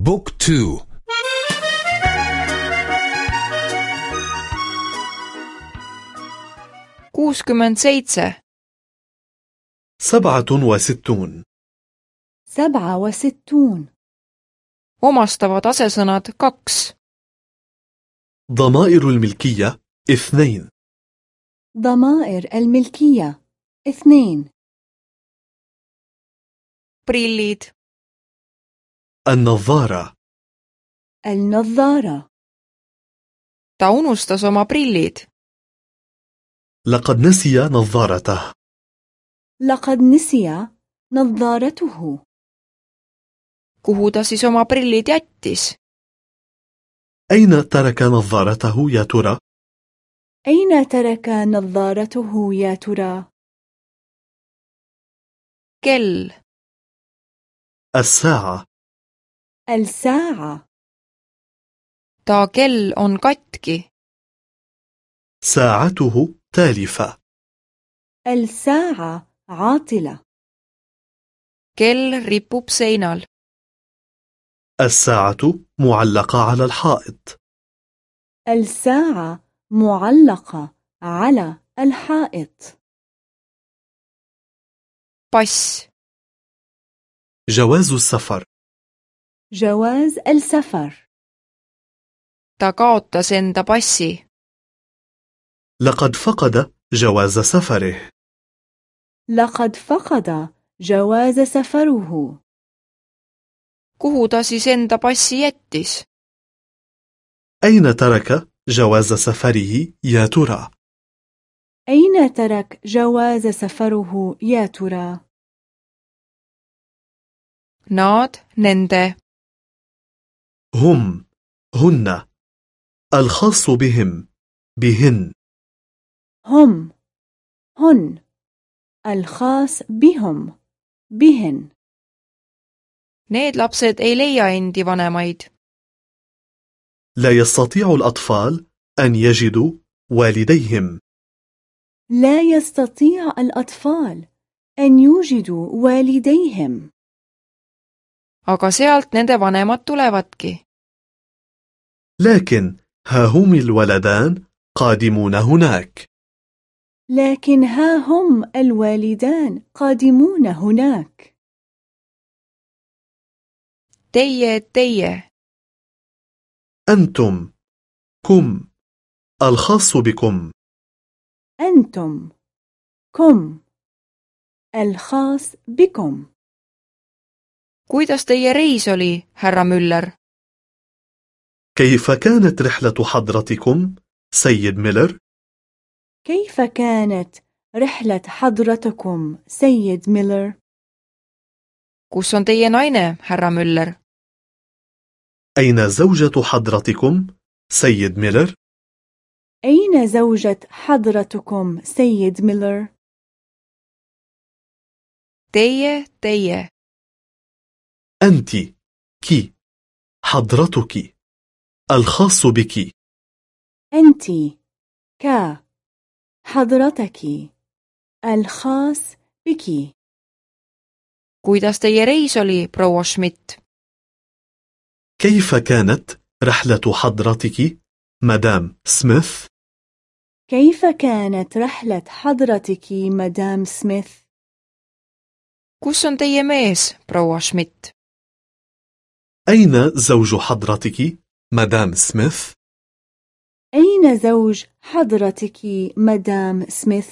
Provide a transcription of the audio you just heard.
بوك تو kuuskümmend seitse سبعة وستون سبعة وستون omastavad asesõnad kaks ضمائر الملكية اثنين ضمائر الملكية اثنين prillid النظارة. النظارة. Ta unustas oma prillid. لقد نسي نظارته. لقد نسي نظارته. Kuhu ta siis oma prillid jättis? أين ترك نظارته يا ترى؟ أين ترك نظارته يا ترى؟ kell. الساعة. الساعة. ta kell on katki. ساعته تالفة. الساعة عاطلة. kell ripub seinal الساعة معلقة على الحائط. الساعة معلقة على الحائط. Pass. جواز السفر. جواز السفر. Ta kaotas enda passi. لقد فقد جواز سفره. لقد فقد جواز سفره. Kuhu ta siis enda passi jättis? أين ترك جواز سفره يا ترى؟ أين ترك جواز سفره يا ترى؟ nad nende. هم هن. الخاص بهم بهن. هم هن. الخاص بهم بهن. Need lapsed ei leia endi vanemaid. لا يستطيع الأطفال أن يجدوا والديهم. لا يستطيع الأطفال أن يوجدوا والديهم. Aga sealt nende vanemad tulevadki. لكن ها هم الولدان قادمون هناك. لكن ها هم الوالدان قادمون هناك. teie teie أنتم كم الخاص بكم؟ أنتم كم الخاص بكم؟ Kuidas teie reis oli härra Müller? كيف كانت رحلة حضرتكم سيد ميلر؟ كيف كانت رحلة حضرتكم سيد ميلر؟ kus on teie naine härra Müller أين زوجة حضرتكم سيد ميلر؟ أين زوجة حضرتكم سيد ميلر؟ teie teie أنت كي حضرتك الخاص بك. أنت. ك. حضرتك. الخاص بك. Kuidas teie reis oli proua Schmidt? كيف كانت رحلة حضرتك مدام سميث؟ كيف كانت رحلة حضرتك مدام سميث؟ kus on teie mees proua Schmidt? أين زوج حضرتك؟ مدام سميث؟ أين زوج حضرتك مدام سميث؟